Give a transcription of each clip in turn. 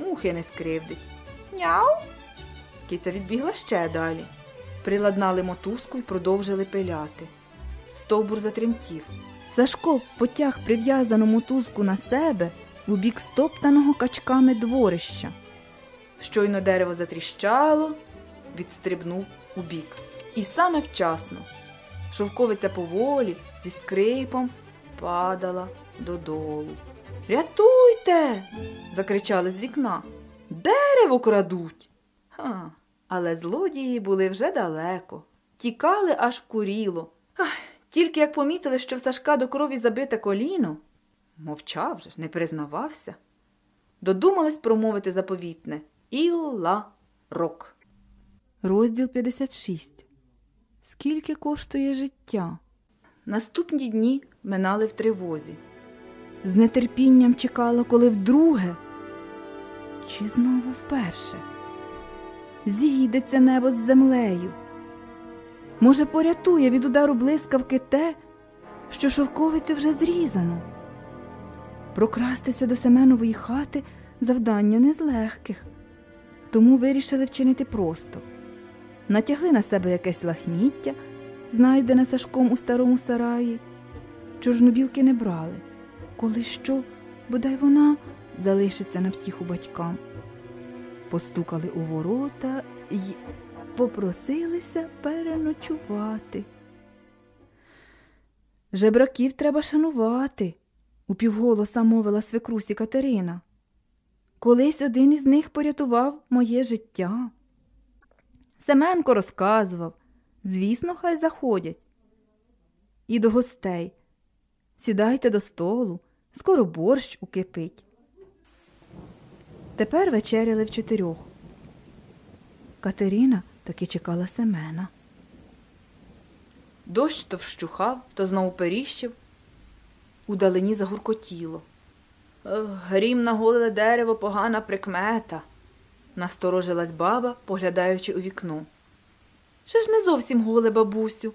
мухи не скривдить. Няу. Киця відбігла ще далі. Приладнали мотузку і продовжили пиляти. Стовбур затремтів. Сашко потяг прив'язану мотузку на себе у бік стоптаного качками дворища. Щойно дерево затріщало, відстрибнув у бік. І саме вчасно. Шовковиця поволі зі скрипом падала додолу. Рятуйте. Закричали з вікна. Дерево крадуть. Ха, але злодії були вже далеко, тікали аж куріло. Ах, тільки як помітили, що в Сашка до крові забите коліно, мовчав же, не признавався. Додумались промовити заповітне Ілла рок. Розділ 56. Скільки коштує життя? Наступні дні минали в тривозі. З нетерпінням чекала, коли вдруге, чи знову вперше. Зійдеться небо з землею. Може, порятує від удару блискавки те, що шовковицю вже зрізано. Прокрастися до Семенової хати завдання не з легких, тому вирішили вчинити просто натягли на себе якесь лахміття, знайдене Сашком у старому сараї. Чорнобілки не брали, коли що, бодай вона залишиться на втіху батькам. Постукали у ворота і попросилися переночувати. Жебраків треба шанувати, упівголоса мовила свекрусі Катерина. Колись один із них порятував моє життя. Семенко розказував звісно, хай заходять. І до гостей. Сідайте до столу, скоро борщ укипить. Тепер вечеряли в чотирьох. Катерина таки чекала Семена. Дощ то вщухав, то знову періщив. Удалині загуркотіло. Грім на голе дерево погана прикмета насторожилась баба, поглядаючи у вікно. Ще ж не зовсім голе, бабусю,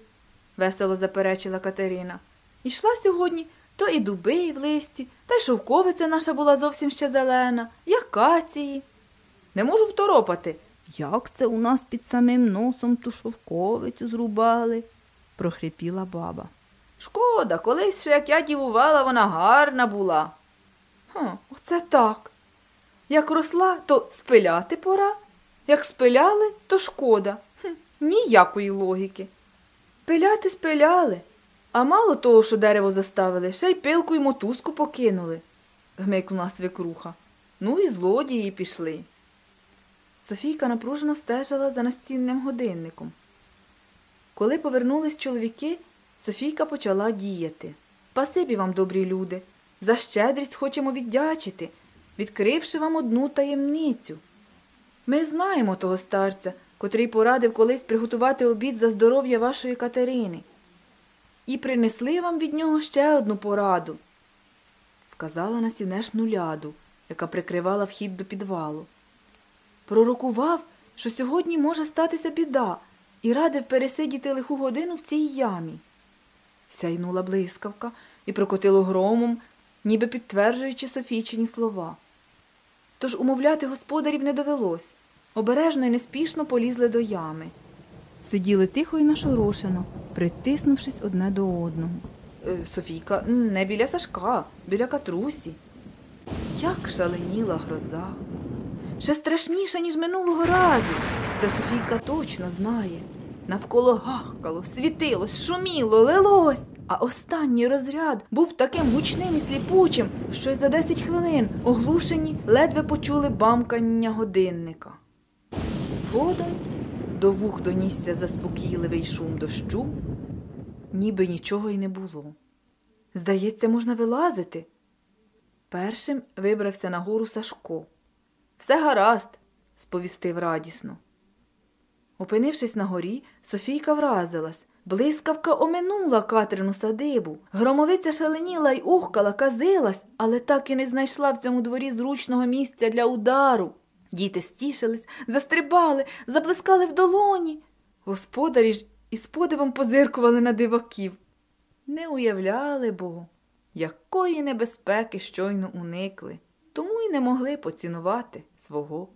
весело заперечила Катерина. Ішла сьогодні то і дуби в листі, та й шовковиця наша була зовсім ще зелена, як кації. Не можу второпати. Як це у нас під самим носом ту шовковицю зрубали, прохрипіла баба. Шкода, колись ще, як я дівувала, вона гарна була. Хм, Оце так. Як росла, то спиляти пора, як спиляли, то шкода. Хм, Ніякої логіки. Пиляти спиляли, а мало того, що дерево заставили, ще й пилку й мотузку покинули, гмикнула свекруха. Ну і злодії пішли. Софійка напружено стежила за настінним годинником. Коли повернулись чоловіки, Софійка почала діяти. Пасибі вам, добрі люди, за щедрість хочемо віддячити відкривши вам одну таємницю. Ми знаємо того старця, котрий порадив колись приготувати обід за здоров'я вашої Катерини. І принесли вам від нього ще одну пораду, вказала на сінешну ляду, яка прикривала вхід до підвалу. Пророкував, що сьогодні може статися біда, і радив пересидіти лиху годину в цій ямі. Сяйнула блискавка і прокотило громом, ніби підтверджуючи Софійчині слова. Тож умовляти господарів не довелось. Обережно і неспішно полізли до ями. Сиділи тихо і нашорошено, притиснувшись одне до одного. Е, Софійка, не біля Сашка, біля катрусі. Як шаленіла гроза. Ще страшніше, ніж минулого разу. Це Софійка точно знає. Навколо гахкало, світилось, шуміло, лилось. А останній розряд був таким гучним і сліпучим, що й за десять хвилин оглушені ледве почули бамкання годинника. Згодом до вух донісся заспокійливий шум дощу, ніби нічого й не було. Здається, можна вилазити. Першим вибрався на гору Сашко. Все гаразд, сповістив радісно. Опинившись на горі, Софійка вразилась. Блискавка оминула Катрину садибу. Громовиця шаленіла й ухкала, казилась, але так і не знайшла в цьому дворі зручного місця для удару. Діти стішились, застрибали, заблискали в долоні. Господарі ж із подивом позиркували на диваків. Не уявляли бо, якої небезпеки щойно уникли. тому й не могли поцінувати свого